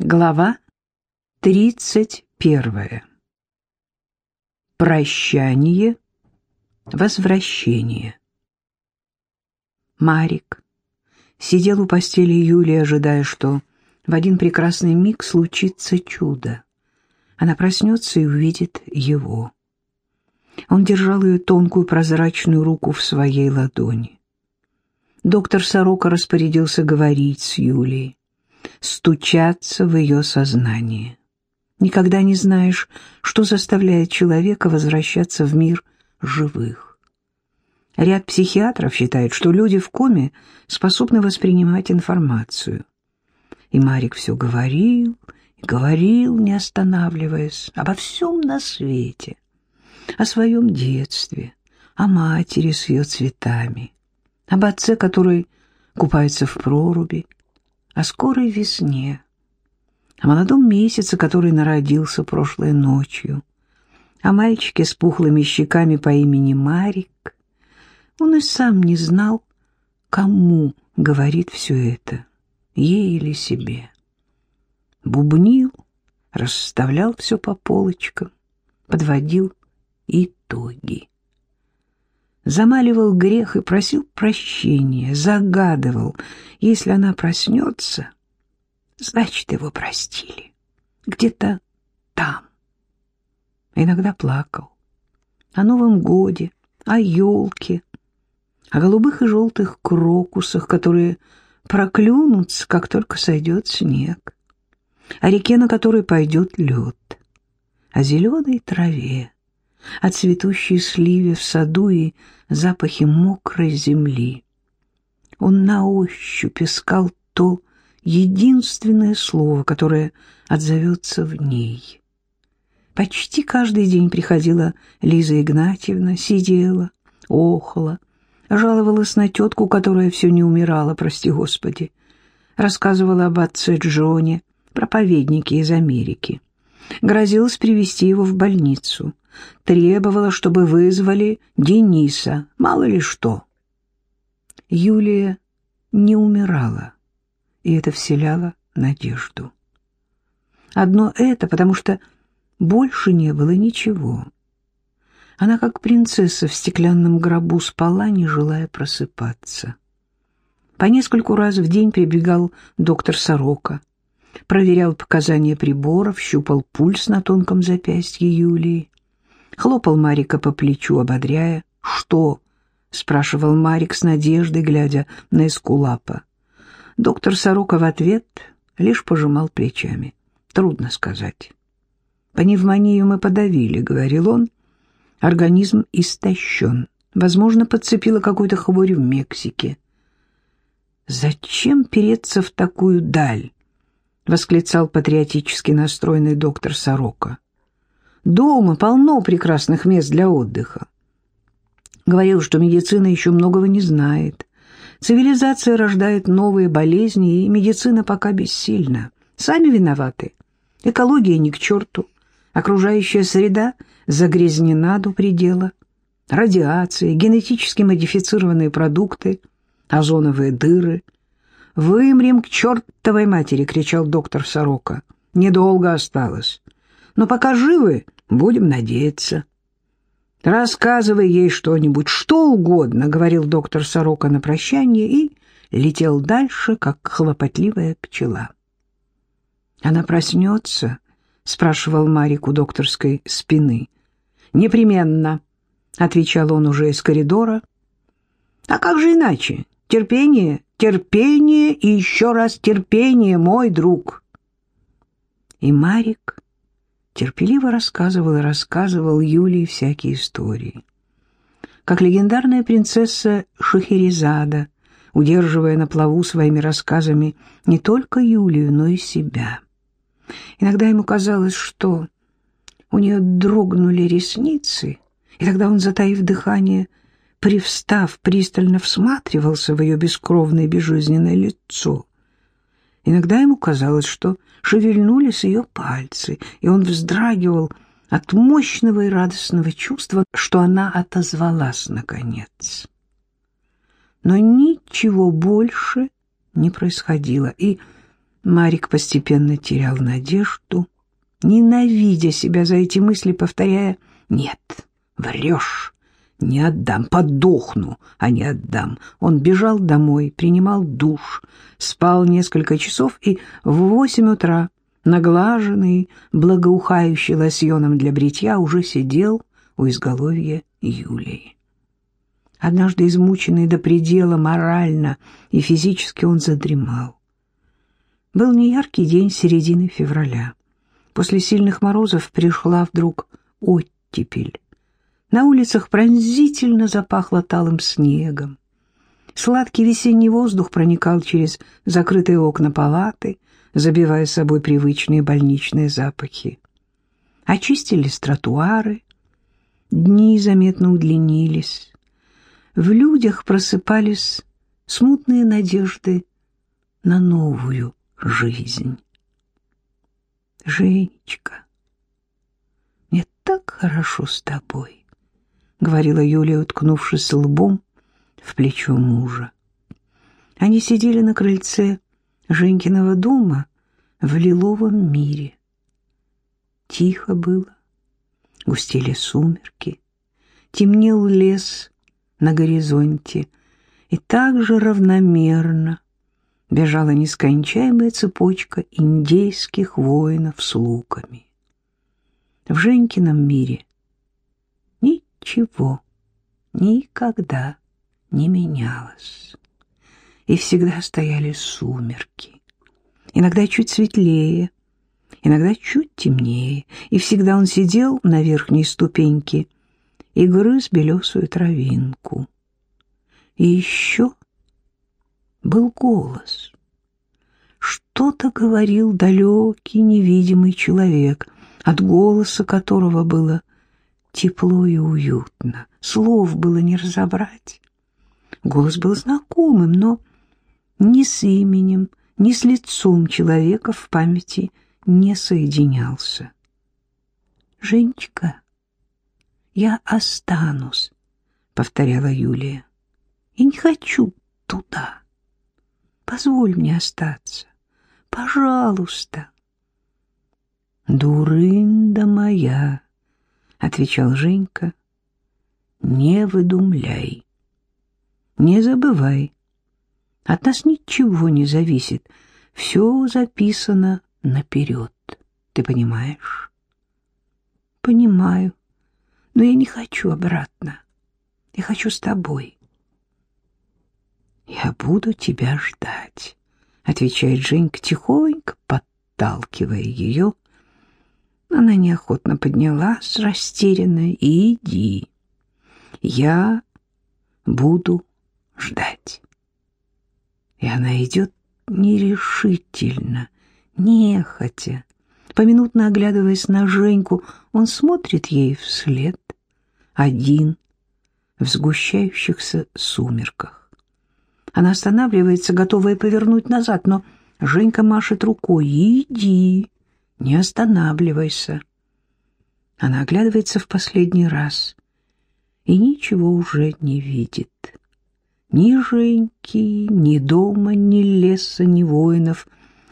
Глава тридцать первая. Прощание, возвращение. Марик сидел у постели Юлии, ожидая, что в один прекрасный миг случится чудо. Она проснется и увидит его. Он держал ее тонкую прозрачную руку в своей ладони. Доктор Сорока распорядился говорить с Юлией стучаться в ее сознание. Никогда не знаешь, что заставляет человека возвращаться в мир живых. Ряд психиатров считает, что люди в коме способны воспринимать информацию. И Марик все говорил и говорил, не останавливаясь, обо всем на свете, о своем детстве, о матери с ее цветами, об отце, который купается в проруби, о скорой весне, о молодом месяце, который народился прошлой ночью, о мальчике с пухлыми щеками по имени Марик. Он и сам не знал, кому говорит все это, ей или себе. Бубнил, расставлял все по полочкам, подводил итоги замаливал грех и просил прощения, загадывал, если она проснется, значит, его простили. Где-то там. Иногда плакал. О Новом годе, о елке, о голубых и желтых крокусах, которые проклюнутся, как только сойдет снег, о реке, на которой пойдет лед, о зеленой траве, о цветущей сливе в саду и запахе мокрой земли. Он на ощупь искал то единственное слово, которое отзовется в ней. Почти каждый день приходила Лиза Игнатьевна, сидела, охала, жаловалась на тетку, которая все не умирала, прости господи, рассказывала об отце Джоне, проповеднике из Америки, грозилась привести его в больницу — требовала, чтобы вызвали Дениса, мало ли что. Юлия не умирала, и это вселяло надежду. Одно это, потому что больше не было ничего. Она, как принцесса в стеклянном гробу, спала, не желая просыпаться. По нескольку раз в день прибегал доктор Сорока, проверял показания приборов, щупал пульс на тонком запястье Юлии. Хлопал Марика по плечу, ободряя. «Что?» — спрашивал Марик с надеждой, глядя на Эскулапа. Доктор Сорока в ответ лишь пожимал плечами. Трудно сказать. «Пневмонию мы подавили», — говорил он. «Организм истощен. Возможно, подцепила какую-то хворь в Мексике». «Зачем переться в такую даль?» — восклицал патриотически настроенный доктор Сорока. Дома полно прекрасных мест для отдыха. Говорил, что медицина еще многого не знает. Цивилизация рождает новые болезни, и медицина пока бессильна. Сами виноваты. Экология ни к черту. Окружающая среда загрязнена до предела. Радиация, генетически модифицированные продукты, озоновые дыры. «Вымрем к чертовой матери!» — кричал доктор Сорока. «Недолго осталось. Но пока живы, Будем надеяться. Рассказывай ей что-нибудь, что угодно, говорил доктор Сорока на прощание и летел дальше, как хлопотливая пчела. Она проснется, спрашивал Марик у докторской спины. Непременно, отвечал он уже из коридора. А как же иначе? Терпение, терпение и еще раз терпение, мой друг. И Марик терпеливо рассказывал и рассказывал Юлии всякие истории. Как легендарная принцесса Шахерезада, удерживая на плаву своими рассказами не только Юлию, но и себя. Иногда ему казалось, что у нее дрогнули ресницы, и тогда он, затаив дыхание, привстав, пристально всматривался в ее бескровное безжизненное лицо. Иногда ему казалось, что шевельнулись ее пальцы, и он вздрагивал от мощного и радостного чувства, что она отозвалась наконец. Но ничего больше не происходило, и Марик постепенно терял надежду, ненавидя себя за эти мысли, повторяя «Нет, врешь, не отдам, подохну, а не отдам». Он бежал домой, принимал душ, спал несколько часов и в восемь утра, наглаженный, благоухающий лосьоном для бритья, уже сидел у изголовья Юлии. Однажды измученный до предела морально и физически он задремал. Был неяркий день середины февраля. После сильных морозов пришла вдруг оттепель. На улицах пронзительно запахло талым снегом. Сладкий весенний воздух проникал через закрытые окна палаты, забивая собой привычные больничные запахи. Очистились тротуары, дни заметно удлинились. В людях просыпались смутные надежды на новую жизнь. «Женечка, мне так хорошо с тобой», — говорила Юлия, уткнувшись лбом в плечо мужа. Они сидели на крыльце Женькиного дома в лиловом мире. Тихо было, густели сумерки, темнел лес на горизонте, и так же равномерно бежала нескончаемая цепочка индейских воинов с луками. В Женькином мире ничего никогда не менялось. И всегда стояли сумерки. Иногда чуть светлее, иногда чуть темнее, и всегда он сидел на верхней ступеньке и грыз белесую травинку. И еще был голос. Что-то говорил далекий невидимый человек, от голоса которого было тепло и уютно. Слов было не разобрать. Голос был знакомым, но ни с именем, ни с лицом человека в памяти не соединялся. «Женечка, я останусь», — повторяла Юлия. «Я не хочу туда». Позволь мне остаться. Пожалуйста. Дурында моя, отвечал Женька. Не выдумляй. Не забывай. От нас ничего не зависит. Все записано наперед. Ты понимаешь? Понимаю. Но я не хочу обратно. Я хочу с тобой. «Я буду тебя ждать», — отвечает Женька, тихонько подталкивая ее. Она неохотно поднялась, растерянная, иди. Я буду ждать. И она идет нерешительно, нехотя. Поминутно оглядываясь на Женьку, он смотрит ей вслед, один, в сгущающихся сумерках. Она останавливается, готовая повернуть назад, но Женька машет рукой. «Иди, не останавливайся». Она оглядывается в последний раз и ничего уже не видит. Ни Женьки, ни дома, ни леса, ни воинов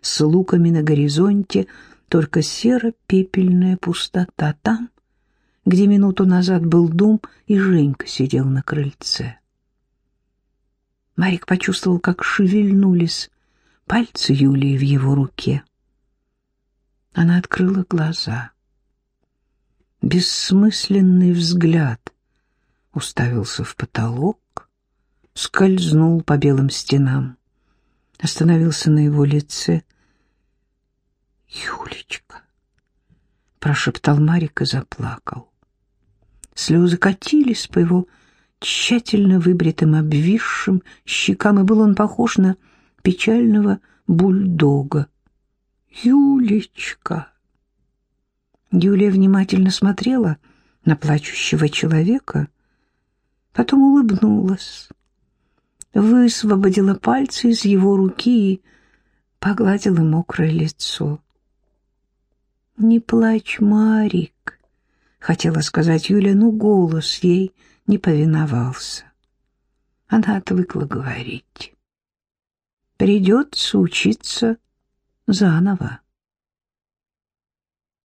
с луками на горизонте, только серо-пепельная пустота там, где минуту назад был дом, и Женька сидел на крыльце. Марик почувствовал, как шевельнулись пальцы Юлии в его руке. Она открыла глаза. Бессмысленный взгляд уставился в потолок, скользнул по белым стенам, остановился на его лице. «Юлечка!» — прошептал Марик и заплакал. Слезы катились по его тщательно выбритым, обвисшим щекам, и был он похож на печального бульдога. «Юлечка!» Юлия внимательно смотрела на плачущего человека, потом улыбнулась, высвободила пальцы из его руки и погладила мокрое лицо. «Не плачь, Марик!» — хотела сказать Юля, но голос ей не повиновался. Она отвыкла говорить. Придется учиться заново.